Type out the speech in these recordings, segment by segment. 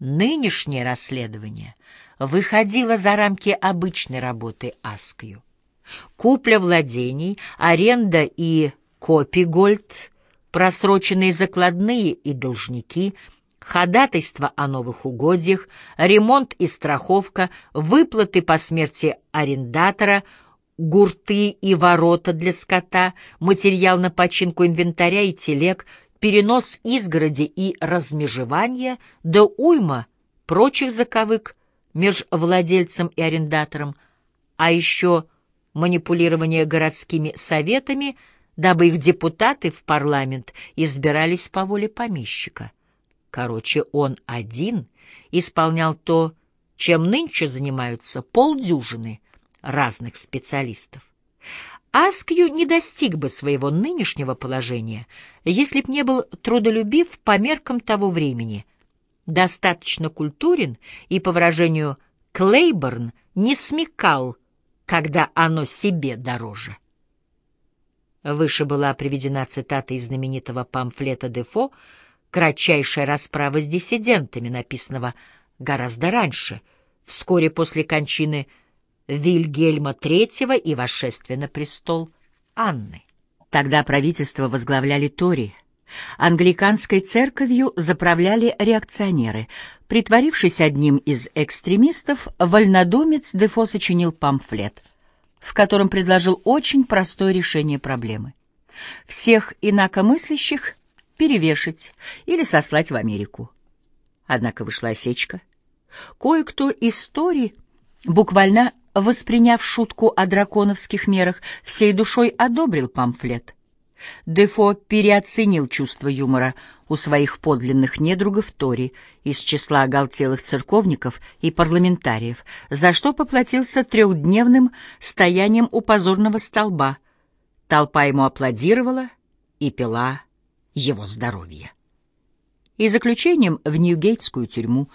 Нынешнее расследование выходило за рамки обычной работы Аскью. Купля владений, аренда и копигольд, просроченные закладные и должники, ходатайство о новых угодьях, ремонт и страховка, выплаты по смерти арендатора, гурты и ворота для скота, материал на починку инвентаря и телег, перенос изгороди и размежевание, да уйма прочих заковык меж владельцем и арендатором, а еще манипулирование городскими советами, дабы их депутаты в парламент избирались по воле помещика. Короче, он один исполнял то, чем нынче занимаются полдюжины разных специалистов. Аскью не достиг бы своего нынешнего положения, если б не был трудолюбив по меркам того времени, достаточно культурен и, по выражению Клейборн, не смекал, когда оно себе дороже. Выше была приведена цитата из знаменитого памфлета Дефо «Кратчайшая расправа с диссидентами», написанного гораздо раньше, вскоре после кончины Вильгельма III и восшествия на престол Анны. Тогда правительство возглавляли Тори. Англиканской церковью заправляли реакционеры. Притворившись одним из экстремистов, вольнодумец Дефо сочинил памфлет, в котором предложил очень простое решение проблемы. Всех инакомыслящих перевешать или сослать в Америку. Однако вышла осечка. Кое-кто из Тори буквально восприняв шутку о драконовских мерах, всей душой одобрил памфлет. Дефо переоценил чувство юмора у своих подлинных недругов Тори из числа оголтелых церковников и парламентариев, за что поплатился трехдневным стоянием у позорного столба. Толпа ему аплодировала и пила его здоровье. И заключением в Ньюгейтскую тюрьму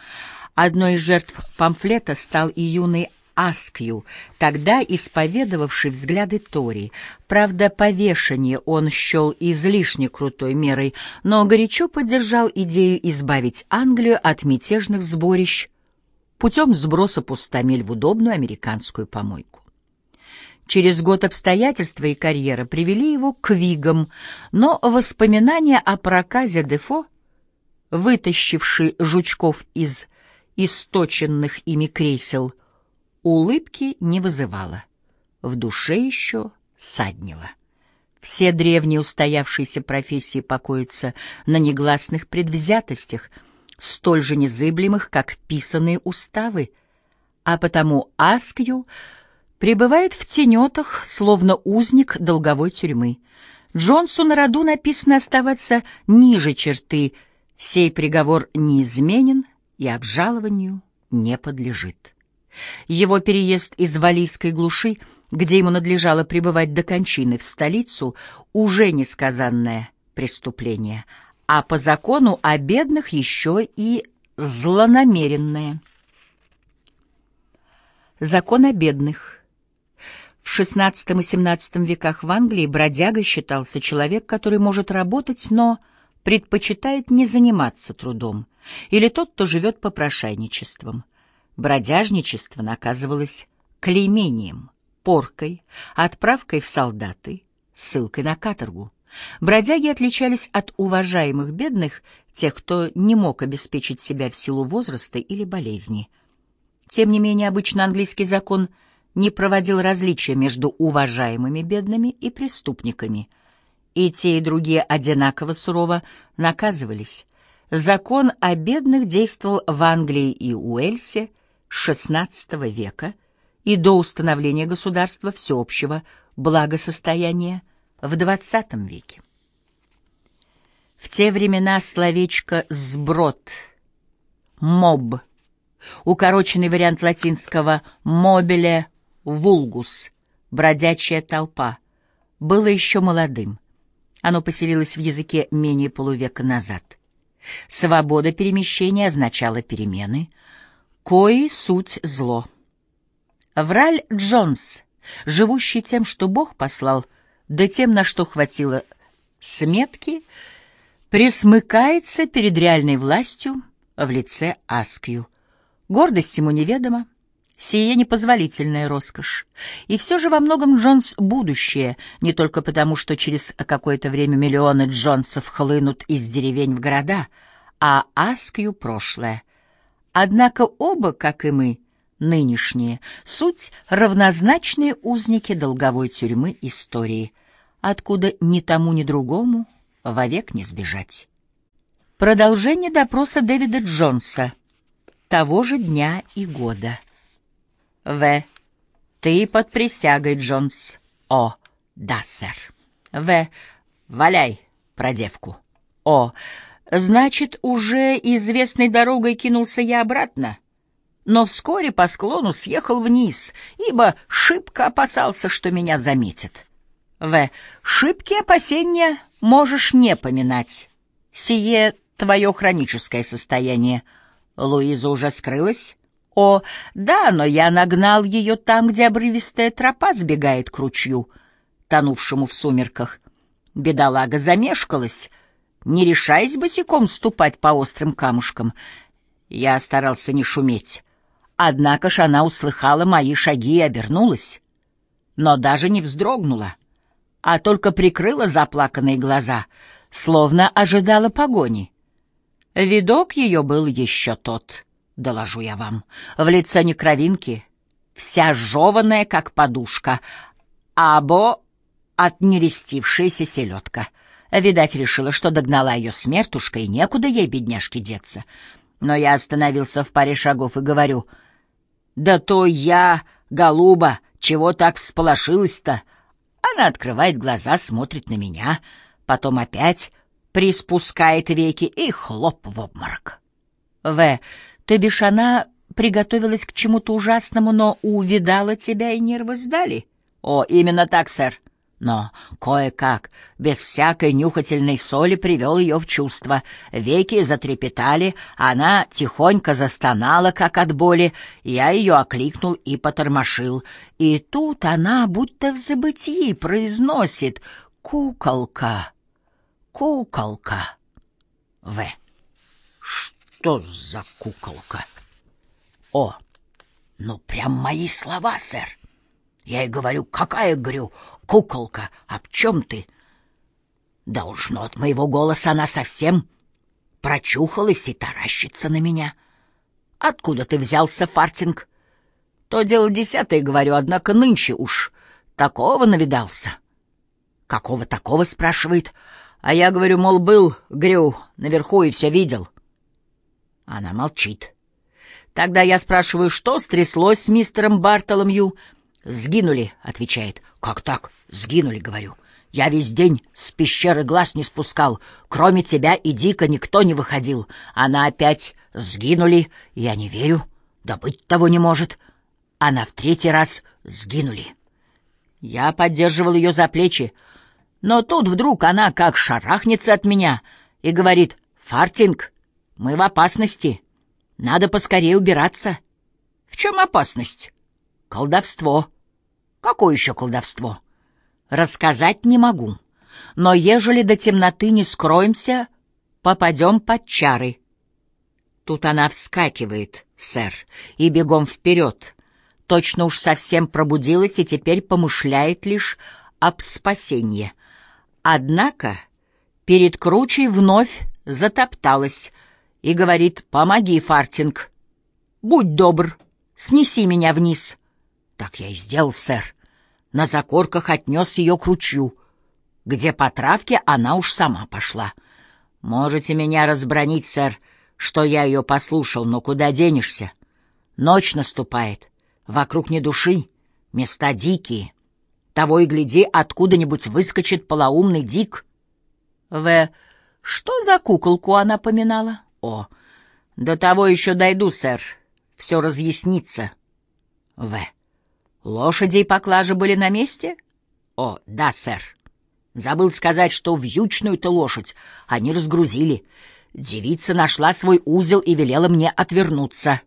одной из жертв памфлета стал и юный Аскью, тогда исповедовавший взгляды Тори. Правда, повешение он счел излишне крутой мерой, но горячо поддержал идею избавить Англию от мятежных сборищ путем сброса пустомель в удобную американскую помойку. Через год обстоятельства и карьера привели его к Вигам, но воспоминания о проказе Дефо, вытащивший жучков из источенных ими кресел, — улыбки не вызывала. В душе еще саднило. Все древние устоявшиеся профессии покоятся на негласных предвзятостях, столь же незыблемых, как писанные уставы, а потому Аскью пребывает в тенетах, словно узник долговой тюрьмы. Джонсу на роду написано оставаться ниже черты, сей приговор неизменен и обжалованию не подлежит. Его переезд из валийской глуши, где ему надлежало пребывать до кончины, в столицу, уже несказанное преступление, а по закону о бедных еще и злонамеренное. Закон о бедных. В XVI и XVII веках в Англии бродяга считался человек, который может работать, но предпочитает не заниматься трудом, или тот, кто живет попрошайничеством. Бродяжничество наказывалось клеймением, поркой, отправкой в солдаты, ссылкой на каторгу. Бродяги отличались от уважаемых бедных, тех, кто не мог обеспечить себя в силу возраста или болезни. Тем не менее, обычно английский закон не проводил различия между уважаемыми бедными и преступниками. И те, и другие одинаково сурово наказывались. Закон о бедных действовал в Англии и Уэльсе, XVI века и до установления государства всеобщего благосостояния в XX веке. В те времена словечко «сброд» — «моб», укороченный вариант латинского «мобиле вулгус» — «бродячая толпа», было еще молодым. Оно поселилось в языке менее полувека назад. Свобода перемещения означала перемены — кои суть зло. Враль Джонс, живущий тем, что Бог послал, да тем, на что хватило сметки, присмыкается перед реальной властью, в лице Аскью. Гордость ему неведома, сие непозволительная роскошь. И все же во многом Джонс — будущее, не только потому, что через какое-то время миллионы Джонсов хлынут из деревень в города, а Аскью — прошлое. Однако оба, как и мы, нынешние, суть равнозначные узники долговой тюрьмы истории, откуда ни тому, ни другому вовек не сбежать. Продолжение допроса Дэвида Джонса того же дня и года. В. Ты под присягой, Джонс. О. Да, сэр. В. Валяй, про девку. О. Значит, уже известной дорогой кинулся я обратно? Но вскоре по склону съехал вниз, ибо шибко опасался, что меня заметит. В. Шибкие опасения можешь не поминать. Сие твое хроническое состояние. Луиза уже скрылась? О, да, но я нагнал ее там, где обрывистая тропа сбегает к ручью, тонувшему в сумерках. Бедолага замешкалась, не решаясь босиком ступать по острым камушкам. Я старался не шуметь. Однако ж она услыхала мои шаги и обернулась, но даже не вздрогнула, а только прикрыла заплаканные глаза, словно ожидала погони. Видок ее был еще тот, доложу я вам. В лице не кровинки, вся жеванная, как подушка, або отнерестившаяся селедка. Видать, решила, что догнала ее смертушка, и некуда ей, бедняжке, деться. Но я остановился в паре шагов и говорю, «Да то я, голуба, чего так всполошилась-то?» Она открывает глаза, смотрит на меня, потом опять приспускает веки и хлоп в обморок. В. То бишь она приготовилась к чему-то ужасному, но увидала тебя и нервы сдали? О, именно так, сэр. Но кое-как, без всякой нюхательной соли, привел ее в чувство. Веки затрепетали, она тихонько застонала, как от боли. Я ее окликнул и потормошил. И тут она, будто в забытии, произносит «Куколка». Куколка. В. Что за куколка? О, ну прям мои слова, сэр. Я и говорю, какая, говорю, куколка, об чем ты? Должно от моего голоса она совсем прочухалась и таращится на меня. Откуда ты взялся, Фартинг? То дело десятое, говорю, однако нынче уж такого навидался. Какого такого, спрашивает? А я говорю, мол, был, Грю, наверху и все видел. Она молчит. Тогда я спрашиваю, что стряслось с мистером Бартоломью? «Сгинули», — отвечает. «Как так? Сгинули», — говорю. «Я весь день с пещеры глаз не спускал. Кроме тебя и Дика никто не выходил. Она опять сгинули. Я не верю. Да быть того не может. Она в третий раз сгинули». Я поддерживал ее за плечи. Но тут вдруг она как шарахнется от меня и говорит, «Фартинг, мы в опасности. Надо поскорее убираться». «В чем опасность?» «Колдовство». «Какое еще колдовство?» «Рассказать не могу. Но ежели до темноты не скроемся, попадем под чары». Тут она вскакивает, сэр, и бегом вперед. Точно уж совсем пробудилась и теперь помышляет лишь об спасении — Однако перед кручей вновь затопталась и говорит «Помоги, Фартинг! Будь добр, снеси меня вниз!» Так я и сделал, сэр. На закорках отнес ее к ручью, где по травке она уж сама пошла. Можете меня разбронить, сэр, что я ее послушал, но куда денешься? Ночь наступает, вокруг ни души, места дикие. Того и гляди, откуда-нибудь выскочит полоумный Дик. В. Что за куколку она поминала? О. До того еще дойду, сэр. Все разъяснится. В. Лошади и поклажи были на месте? О, да, сэр. Забыл сказать, что вьючную-то лошадь они разгрузили. Девица нашла свой узел и велела мне отвернуться.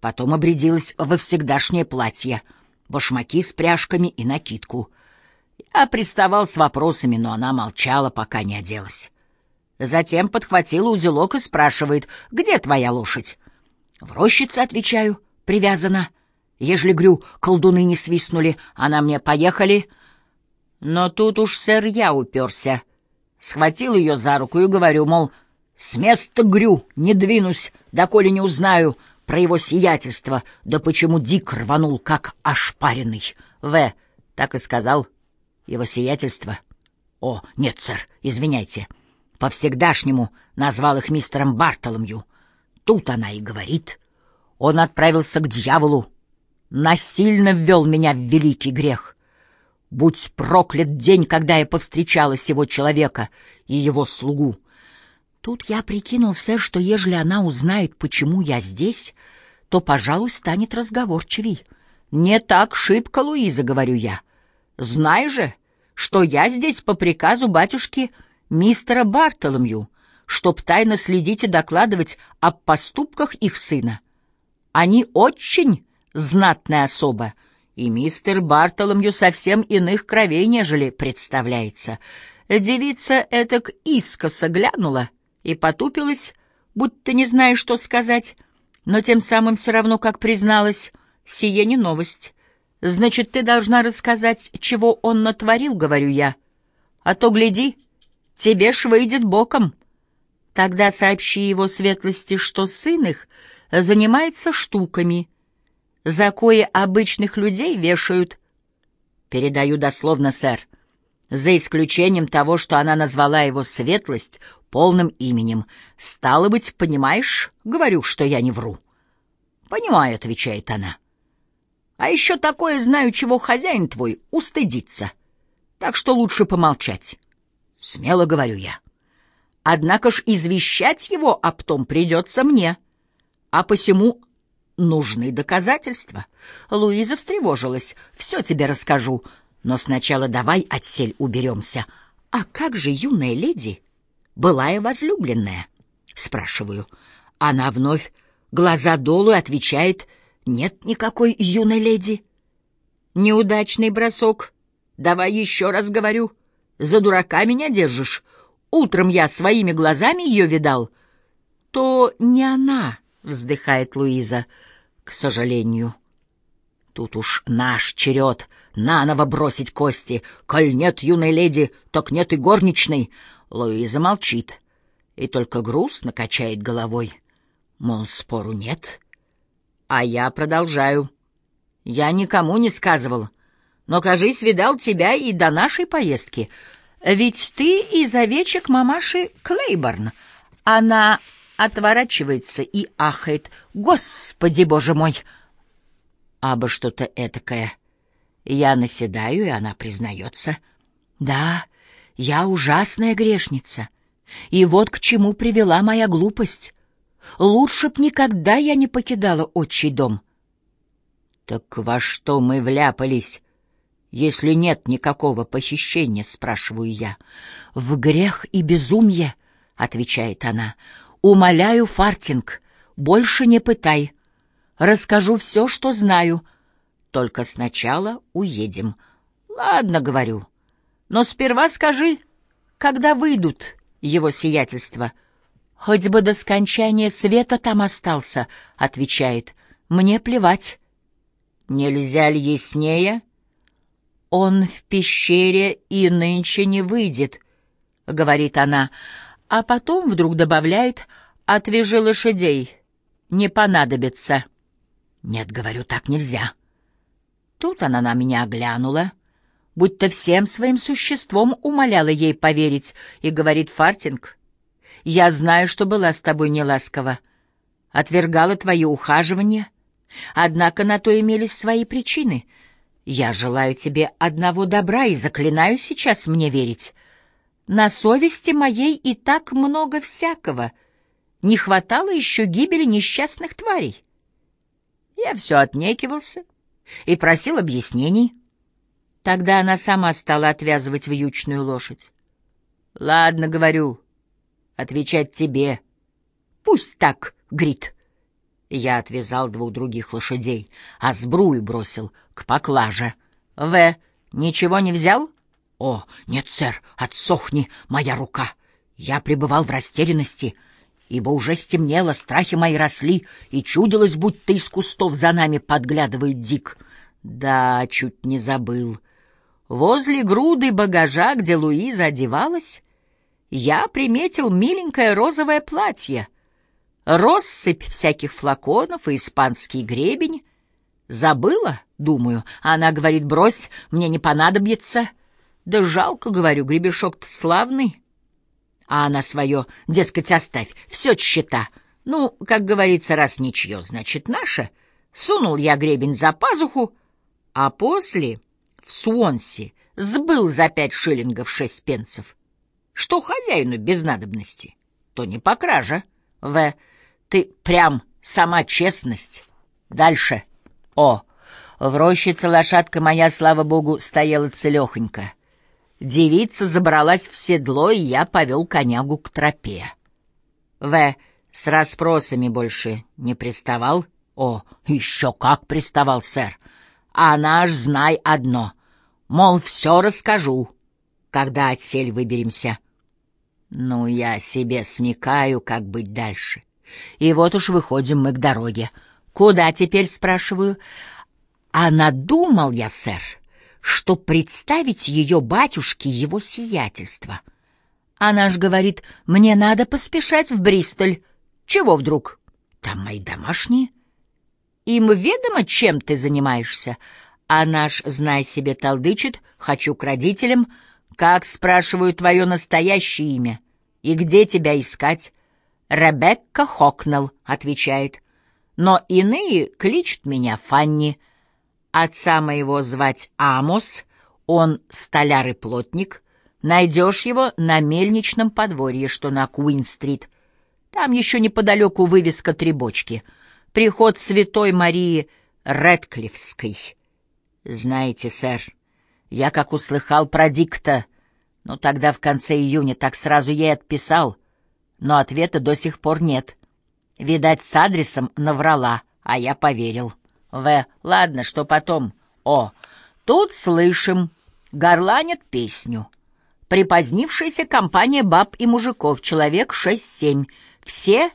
Потом обрядилась во всегдашнее платье — башмаки с пряжками и накидку. Я приставал с вопросами, но она молчала, пока не оделась. Затем подхватила узелок и спрашивает, где твоя лошадь? В рощице, отвечаю, привязана. Ежели, грю, колдуны не свистнули, она мне поехали. Но тут уж, сэр, я уперся. Схватил ее за руку и говорю, мол, с места грю, не двинусь, доколе не узнаю про его сиятельство, да почему Дик рванул, как ошпаренный. В. Так и сказал. Его сиятельство. О, нет, сэр, извиняйте. По-всегдашнему назвал их мистером Бартоломью. Тут она и говорит. Он отправился к дьяволу, насильно ввел меня в великий грех. Будь проклят день, когда я повстречала сего человека и его слугу. Тут я прикинул, сэр, что ежели она узнает, почему я здесь, то, пожалуй, станет разговорчивей. «Не так шибко, Луиза», — говорю я. «Знай же, что я здесь по приказу батюшки мистера Бартоломью, чтоб тайно следить и докладывать об поступках их сына. Они очень знатная особа, и мистер Бартоломью совсем иных кровей, нежели представляется. Девица этак искоса глянула и потупилась, будто не зная, что сказать, но тем самым все равно, как призналась, сие не новость. Значит, ты должна рассказать, чего он натворил, говорю я. А то, гляди, тебе ж выйдет боком. Тогда сообщи его светлости, что сын их занимается штуками, за кое обычных людей вешают. Передаю дословно, сэр, за исключением того, что она назвала его светлость полным именем. Стало быть, понимаешь, говорю, что я не вру. Понимаю, отвечает она. А еще такое знаю, чего хозяин твой устыдится. Так что лучше помолчать. Смело говорю я. Однако ж извещать его об том придется мне. А посему нужны доказательства. Луиза встревожилась. Все тебе расскажу. Но сначала давай отсель уберемся. А как же юная леди? Былая возлюбленная? Спрашиваю. Она вновь глаза долу отвечает — нет никакой юной леди. Неудачный бросок. Давай еще раз говорю. За дурака меня держишь. Утром я своими глазами ее видал. То не она, вздыхает Луиза, к сожалению. Тут уж наш черед наново бросить кости. Коль нет юной леди, так нет и горничной. Луиза молчит и только грустно качает головой. Мол, спору нет. А я продолжаю. Я никому не сказывал, но, кажись, видал тебя и до нашей поездки. Ведь ты из овечек мамаши Клейборн. Она отворачивается и ахает. Господи, боже мой! Абы что-то этакое. Я наседаю, и она признается. Да, я ужасная грешница. И вот к чему привела моя глупость. Лучше б никогда я не покидала отчий дом. Так во что мы вляпались, если нет никакого похищения, спрашиваю я. В грех и безумие, отвечает она. Умоляю, Фартинг, больше не пытай. Расскажу все, что знаю. Только сначала уедем. Ладно, говорю. Но сперва скажи, когда выйдут его сиятельства — «Хоть бы до скончания света там остался», — отвечает. «Мне плевать». «Нельзя ли яснее?» «Он в пещере и нынче не выйдет», — говорит она, а потом вдруг добавляет «Отвяжи лошадей, не понадобится». «Нет, — говорю, — так нельзя». Тут она на меня оглянула, будто всем своим существом умоляла ей поверить, и говорит Фартинг, я знаю, что была с тобой неласкова, отвергала твои ухаживания, однако на то имелись свои причины. Я желаю тебе одного добра и заклинаю сейчас мне верить. На совести моей и так много всякого. Не хватало еще гибели несчастных тварей. Я все отнекивался и просил объяснений. Тогда она сама стала отвязывать вьючную лошадь. «Ладно, — говорю, отвечать тебе. Пусть так, Грит. Я отвязал двух других лошадей, а сбрую бросил к поклаже. В. Ничего не взял? О, нет, сэр, отсохни моя рука. Я пребывал в растерянности, ибо уже стемнело, страхи мои росли, и чудилось, будто из кустов за нами подглядывает Дик. Да, чуть не забыл. Возле груды багажа, где Луиза одевалась, я приметил миленькое розовое платье, россыпь всяких флаконов и испанский гребень. Забыла, думаю, она говорит, брось, мне не понадобится. Да жалко, говорю, гребешок-то славный. А она свое, дескать, оставь, все счета. Ну, как говорится, раз ничье, значит, наше. Сунул я гребень за пазуху, а после в Суонси сбыл за пять шиллингов шесть пенсов. Что хозяину без надобности, то не по краже. В. Ты прям сама честность. Дальше. О. В рощице лошадка моя, слава богу, стояла целехонько. Девица забралась в седло, и я повел конягу к тропе. В. С расспросами больше не приставал? О, еще как приставал, сэр. А наш знай одно. Мол, все расскажу, когда отсель выберемся. Ну, я себе смекаю, как быть дальше. И вот уж выходим мы к дороге. Куда теперь, спрашиваю? А надумал я, сэр, что представить ее батюшке его сиятельство. Она ж говорит, мне надо поспешать в Бристоль. Чего вдруг? Там мои домашние. Им ведомо, чем ты занимаешься. А наш, знай себе, толдычит, хочу к родителям. Как, спрашиваю, твое настоящее имя? И где тебя искать? Ребекка Хокнелл, отвечает. Но иные кличут меня Фанни. Отца моего звать Амос, он столяр и плотник. Найдешь его на мельничном подворье, что на Куин-стрит. Там еще неподалеку вывеска «Три бочки». Приход Святой Марии Редклифской. Знаете, сэр, я как услыхал про дикта, но тогда в конце июня так сразу ей отписал, но ответа до сих пор нет. Видать, с адресом наврала, а я поверил. В. Ладно, что потом? О. Тут слышим. Горланят песню. Припозднившаяся компания баб и мужиков, человек шесть-семь. Все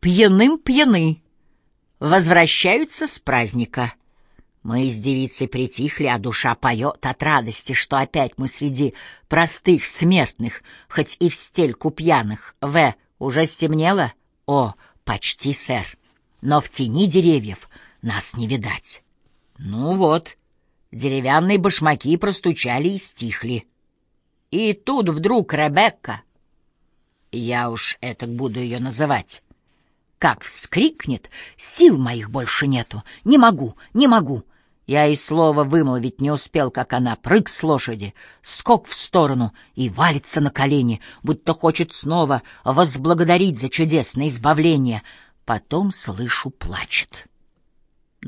пьяным пьяны. Возвращаются с праздника. Мы с девицей притихли, а душа поет от радости, что опять мы среди простых смертных, хоть и в стельку пьяных. В. Уже стемнело? О, почти, сэр. Но в тени деревьев нас не видать. Ну вот, деревянные башмаки простучали и стихли. И тут вдруг Ребекка, я уж это буду ее называть, как вскрикнет, сил моих больше нету, не могу, не могу. Я и слова вымолвить не успел, как она прыг с лошади, скок в сторону и валится на колени, будто хочет снова возблагодарить за чудесное избавление. Потом слышу, плачет.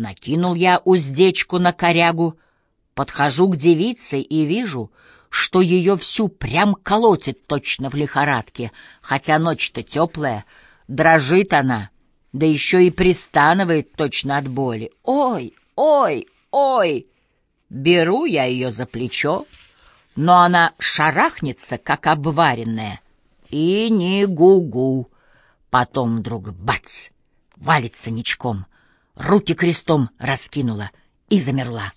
Накинул я уздечку на корягу, подхожу к девице и вижу, что ее всю прям колотит точно в лихорадке, хотя ночь-то теплая, дрожит она, да еще и пристанывает точно от боли. Ой, ой, ой! Беру я ее за плечо, но она шарахнется, как обваренная, и не гу-гу. Потом вдруг бац, валится ничком — руки крестом раскинула и замерла.